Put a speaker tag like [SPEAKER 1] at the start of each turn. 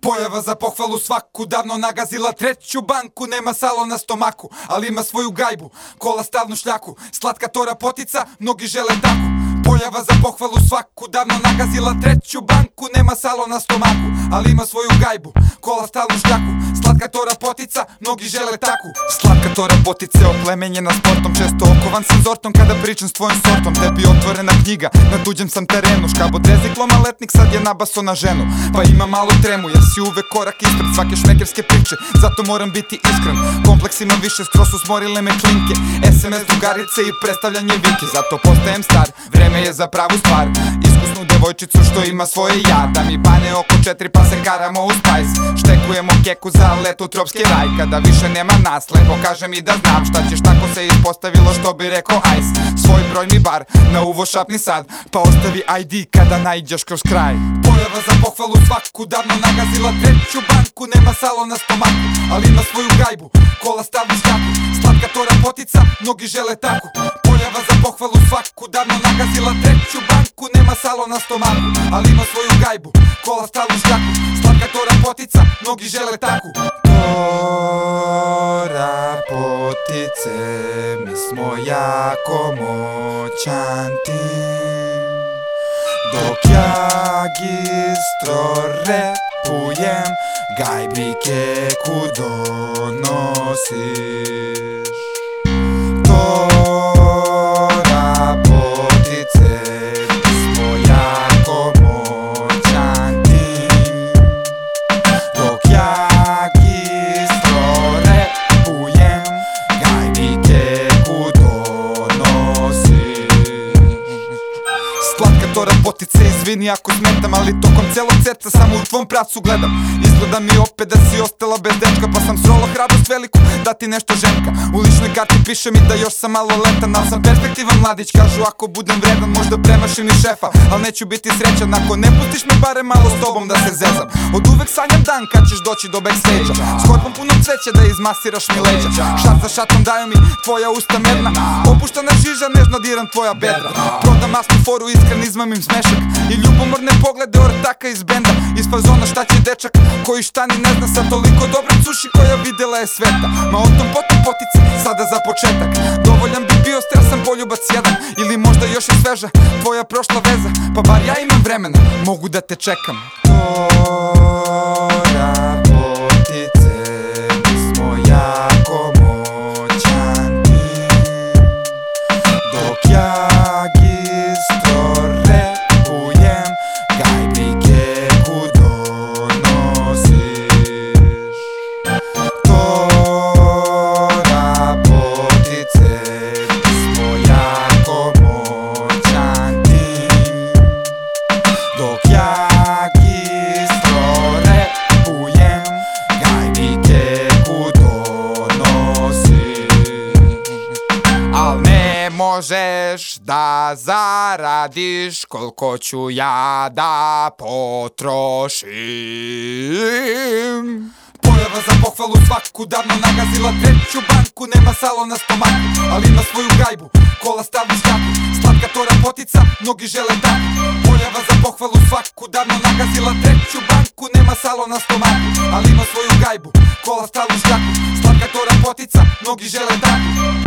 [SPEAKER 1] Pojava za pohvalu svaku Davno nagazila. Treću banku Nema salo na stomaku Ali ima svoju gajbu. Kola stalnu šljaku Slatka tora potica Mnogi žele taku Pojava za pohvalu svaku Davno nagazila. Treću banku Nema salo na stomaku Ali ima svoju gajbu. Kola stalnu šljaku Slatka tora potica Mnogi žele taku. Slatka tora potice Oplemenjena sportom Često okovan sam zortom Kada pričam s tvojim sortom Tebi otvorena knjiga. Na tuđem sam terenu Škabo dezikloma letnik Sad je nabaso na ženu. Pa ima malu tremu Jer si uvek korak ispred svake šmekerske priče. Zato moram biti iskren Kompleks imam više Skroz su smorile me klinke. SMS drugarice i predstavljanje vike Zato postajem star. Vreme je za pravu stvar Iskusnu devojčicu što ima svoje ja Da mi bane oko četiri pa se karamo u spajs. Štekujemo keku za let u tropski raj. Kada više nema nas Lepo kaže mi da znam šta ćeš. Tako se ispostavilo što bi rekao ajs. Svoj broj mi bar Na uvo šapni sad. Pa ostavi ID kada najđeš kroz kraj. Pojava za pohvalu svaku Davno nagazila treću banku. Nema salo na stomaku Ali ima svoju gajbu. Kola stavlju šljaku Slatka tora potica Mnogi žele taku. Pojava za pohvalu svaku Davno nagazila treću banku Nema salo na stomaku Ali ima svoju gajbu. Kola stavlju šljaku Slatka tora potica Mnogi žele taku. Tora potice Mi smo jako moćan tim Dok ja gistro repujem Gajbi keku donosiš Slatka tora potice, izvini ako smetam Ali tokom celog seta samo u tvom pravcu gledam. Izgleda mi opet da si ostala bez dečka Pa sam srolo hrabrost veliku da ti nešto ženka. U ličnoj karti piše mi da još sam malo letan Al sam perspektivan mladić, kažu ako budem vredan Možda premašim i šefa, al neću biti srećan Ako ne pustiš me bare malo s tobom da se zezam. Od uvek sanjam dan kad ćeš doći do backstage-a. S korpom punom cveća da izmasiraš mi leđa. Šat za šatom daju mi tvoja usta medna Opuštana žiža, nežno diram tvoja bedra. Prodam masnu foru, iskren izmamim smešak I ljubomorne poglede ortaka iz benda Iz fazona šta će dečak koji šta ni ne zna Sa toliko dobra suši koja videla je sveta. Ma o tom potom potice, sada za početak. Dovoljan bi bio stresan poljubac jedan. Ili možda još i sveža tvoja prošla veza Pa bar ja imam vremena, mogu da te čekam. Tora možeš da zaradiš koliko ću ja da potrošim. Pojava za pohvalu svaku Davno nagazila treću banku. Nema salo na stomaku Ali ima svoju gajbu. Kola stavlju šljaku Slatka tora potica Mnogi žele taku Pojava za pohvalu svaku Davno nagazila treću banku. Nema salo na stomaku Ali ima svoju gajbu. Kola stavlju šljaku Slatka tora potica Mnogi žele taku